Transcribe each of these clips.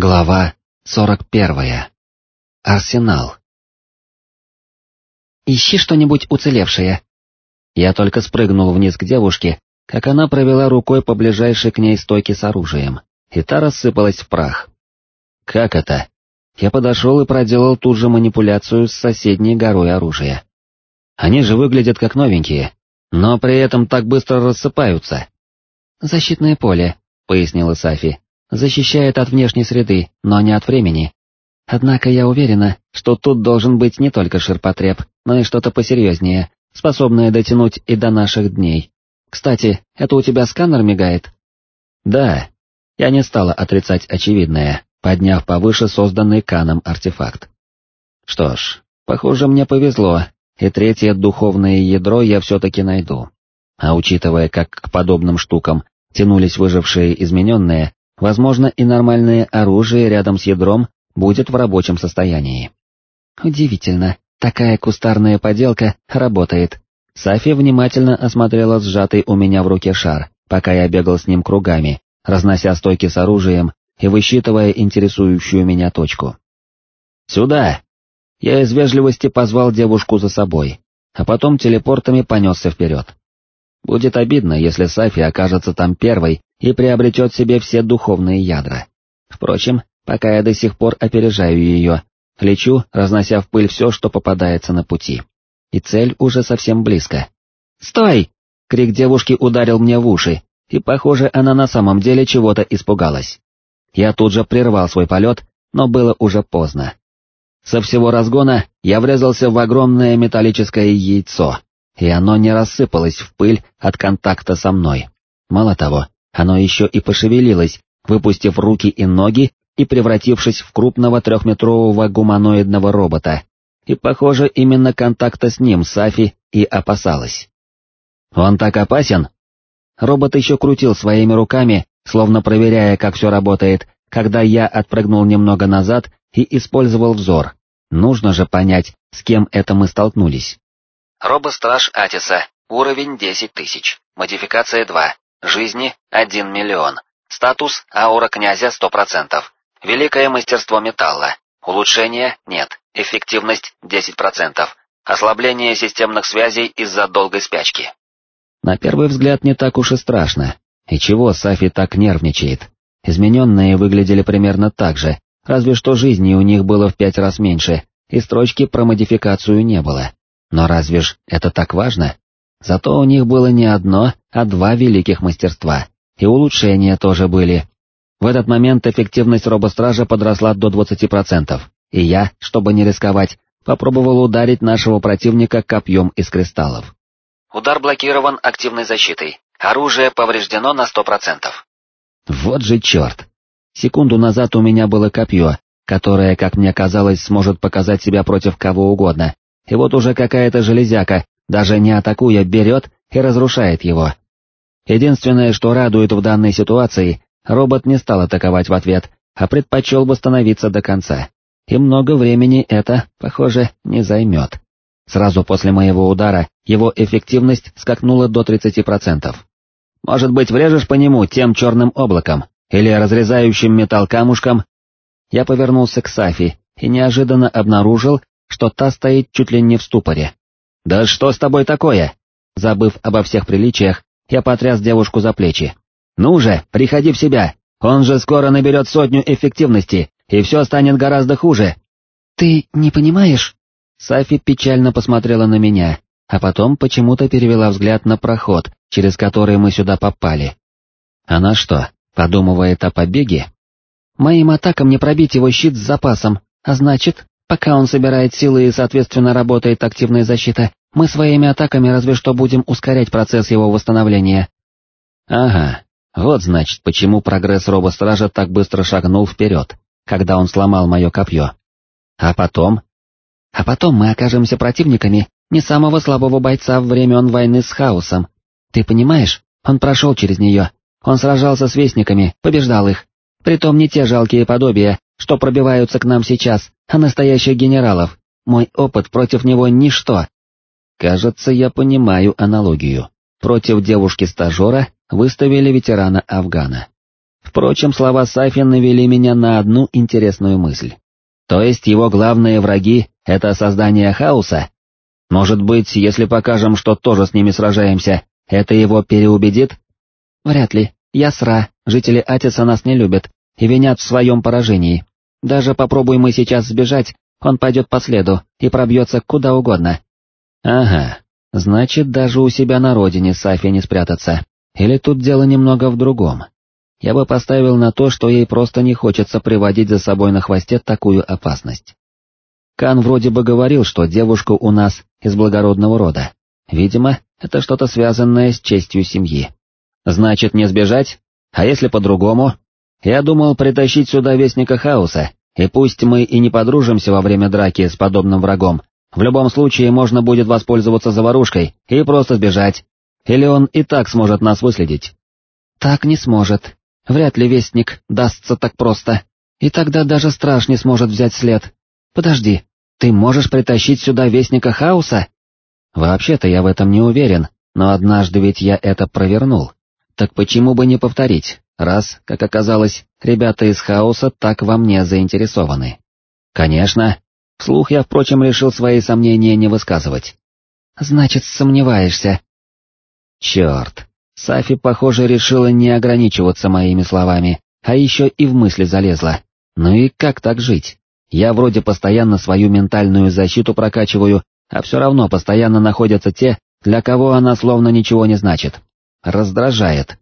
Глава 41. Арсенал. «Ищи что-нибудь уцелевшее». Я только спрыгнул вниз к девушке, как она провела рукой по ближайшей к ней стойке с оружием, и та рассыпалась в прах. «Как это?» Я подошел и проделал ту же манипуляцию с соседней горой оружия. Они же выглядят как новенькие, но при этом так быстро рассыпаются. «Защитное поле», — пояснила Сафи защищает от внешней среды, но не от времени. Однако я уверена, что тут должен быть не только ширпотреб, но и что-то посерьезнее, способное дотянуть и до наших дней. Кстати, это у тебя сканер мигает? Да. Я не стала отрицать очевидное, подняв повыше созданный Каном артефакт. Что ж, похоже, мне повезло, и третье духовное ядро я все-таки найду. А учитывая, как к подобным штукам тянулись выжившие измененные, Возможно, и нормальное оружие рядом с ядром будет в рабочем состоянии. Удивительно, такая кустарная поделка работает. Сафи внимательно осмотрела сжатый у меня в руке шар, пока я бегал с ним кругами, разнося стойки с оружием и высчитывая интересующую меня точку. «Сюда!» Я из вежливости позвал девушку за собой, а потом телепортами понесся вперед. Будет обидно, если Сафи окажется там первой и приобретет себе все духовные ядра. Впрочем, пока я до сих пор опережаю ее, лечу, разнося в пыль все, что попадается на пути. И цель уже совсем близко. «Стой!» — крик девушки ударил мне в уши, и, похоже, она на самом деле чего-то испугалась. Я тут же прервал свой полет, но было уже поздно. Со всего разгона я врезался в огромное металлическое яйцо, и оно не рассыпалось в пыль от контакта со мной. Мало того, оно еще и пошевелилось, выпустив руки и ноги и превратившись в крупного трехметрового гуманоидного робота. И, похоже, именно контакта с ним Сафи и опасалась. «Он так опасен?» Робот еще крутил своими руками, словно проверяя, как все работает, когда я отпрыгнул немного назад и использовал взор. Нужно же понять, с кем это мы столкнулись. Робостраж Атиса, уровень 10 тысяч, модификация 2, жизни 1 миллион, статус аура князя 100%, великое мастерство металла, улучшения нет, эффективность 10%, ослабление системных связей из-за долгой спячки. На первый взгляд не так уж и страшно. И чего Сафи так нервничает? Измененные выглядели примерно так же, разве что жизни у них было в пять раз меньше, и строчки про модификацию не было. Но разве ж это так важно? Зато у них было не одно, а два великих мастерства, и улучшения тоже были. В этот момент эффективность робостража подросла до 20%, и я, чтобы не рисковать, попробовал ударить нашего противника копьем из кристаллов. Удар блокирован активной защитой, оружие повреждено на 100%. Вот же черт! Секунду назад у меня было копье, которое, как мне казалось, сможет показать себя против кого угодно, и вот уже какая-то железяка, даже не атакуя, берет и разрушает его. Единственное, что радует в данной ситуации, робот не стал атаковать в ответ, а предпочел восстановиться до конца. И много времени это, похоже, не займет. Сразу после моего удара его эффективность скакнула до 30%. Может быть, врежешь по нему тем черным облаком, или разрезающим металл камушком? Я повернулся к Сафи и неожиданно обнаружил, что та стоит чуть ли не в ступоре. «Да что с тобой такое?» Забыв обо всех приличиях, я потряс девушку за плечи. «Ну же, приходи в себя, он же скоро наберет сотню эффективности, и все станет гораздо хуже». «Ты не понимаешь?» Сафи печально посмотрела на меня, а потом почему-то перевела взгляд на проход, через который мы сюда попали. Она что, подумывает о побеге? Моим атакам не пробить его щит с запасом, а значит, Пока он собирает силы и, соответственно, работает активная защита, мы своими атаками разве что будем ускорять процесс его восстановления. Ага, вот значит, почему прогресс робостража так быстро шагнул вперед, когда он сломал мое копье. А потом? А потом мы окажемся противниками не самого слабого бойца времен войны с хаосом. Ты понимаешь, он прошел через нее, он сражался с вестниками, побеждал их. Притом не те жалкие подобия, что пробиваются к нам сейчас, а настоящих генералов. Мой опыт против него ничто. Кажется, я понимаю аналогию. Против девушки-стажера выставили ветерана Афгана. Впрочем, слова Сафи навели меня на одну интересную мысль. То есть его главные враги — это создание хаоса? Может быть, если покажем, что тоже с ними сражаемся, это его переубедит? Вряд ли. Ясра, жители Атиса нас не любят и винят в своем поражении. Даже попробуй мы сейчас сбежать, он пойдет по следу и пробьется куда угодно. Ага, значит, даже у себя на родине Сафи не спрятаться. Или тут дело немного в другом я бы поставил на то, что ей просто не хочется приводить за собой на хвосте такую опасность. Кан вроде бы говорил, что девушка у нас из благородного рода. Видимо, это что-то связанное с честью семьи. Значит, не сбежать? А если по-другому? Я думал притащить сюда Вестника Хаоса, и пусть мы и не подружимся во время драки с подобным врагом, в любом случае можно будет воспользоваться заварушкой и просто сбежать. Или он и так сможет нас выследить? Так не сможет, Вряд ли вестник дастся так просто, и тогда даже страж не сможет взять след. Подожди, ты можешь притащить сюда вестника хаоса? Вообще-то я в этом не уверен, но однажды ведь я это провернул. Так почему бы не повторить, раз, как оказалось, ребята из хаоса так во мне заинтересованы? Конечно. Вслух я, впрочем, решил свои сомнения не высказывать. Значит, сомневаешься. Черт, Сафи, похоже, решила не ограничиваться моими словами, а еще и в мысли залезла. Ну и как так жить? Я вроде постоянно свою ментальную защиту прокачиваю, а все равно постоянно находятся те, для кого она словно ничего не значит. Раздражает.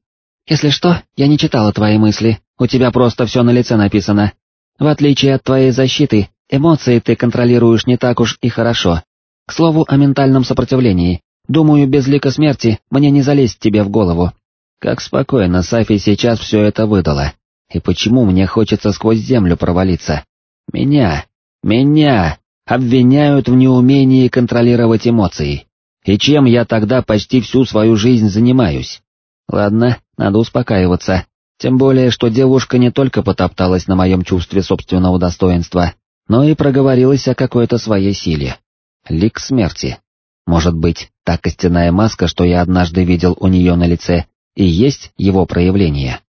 Если что, я не читала твои мысли, у тебя просто все на лице написано. В отличие от твоей защиты, эмоции ты контролируешь не так уж и хорошо. К слову о ментальном сопротивлении, Думаю, без лика смерти мне не залезть тебе в голову. Как спокойно Сафи сейчас все это выдала. И почему мне хочется сквозь землю провалиться? Меня, меня обвиняют в неумении контролировать эмоции. И чем я тогда почти всю свою жизнь занимаюсь? Ладно, надо успокаиваться. Тем более, что девушка не только потопталась на моем чувстве собственного достоинства, но и проговорилась о какой-то своей силе. Лик смерти. Может быть, та костяная маска, что я однажды видел у нее на лице, и есть его проявление.